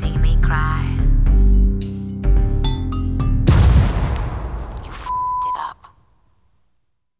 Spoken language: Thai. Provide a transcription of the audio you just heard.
see me cry.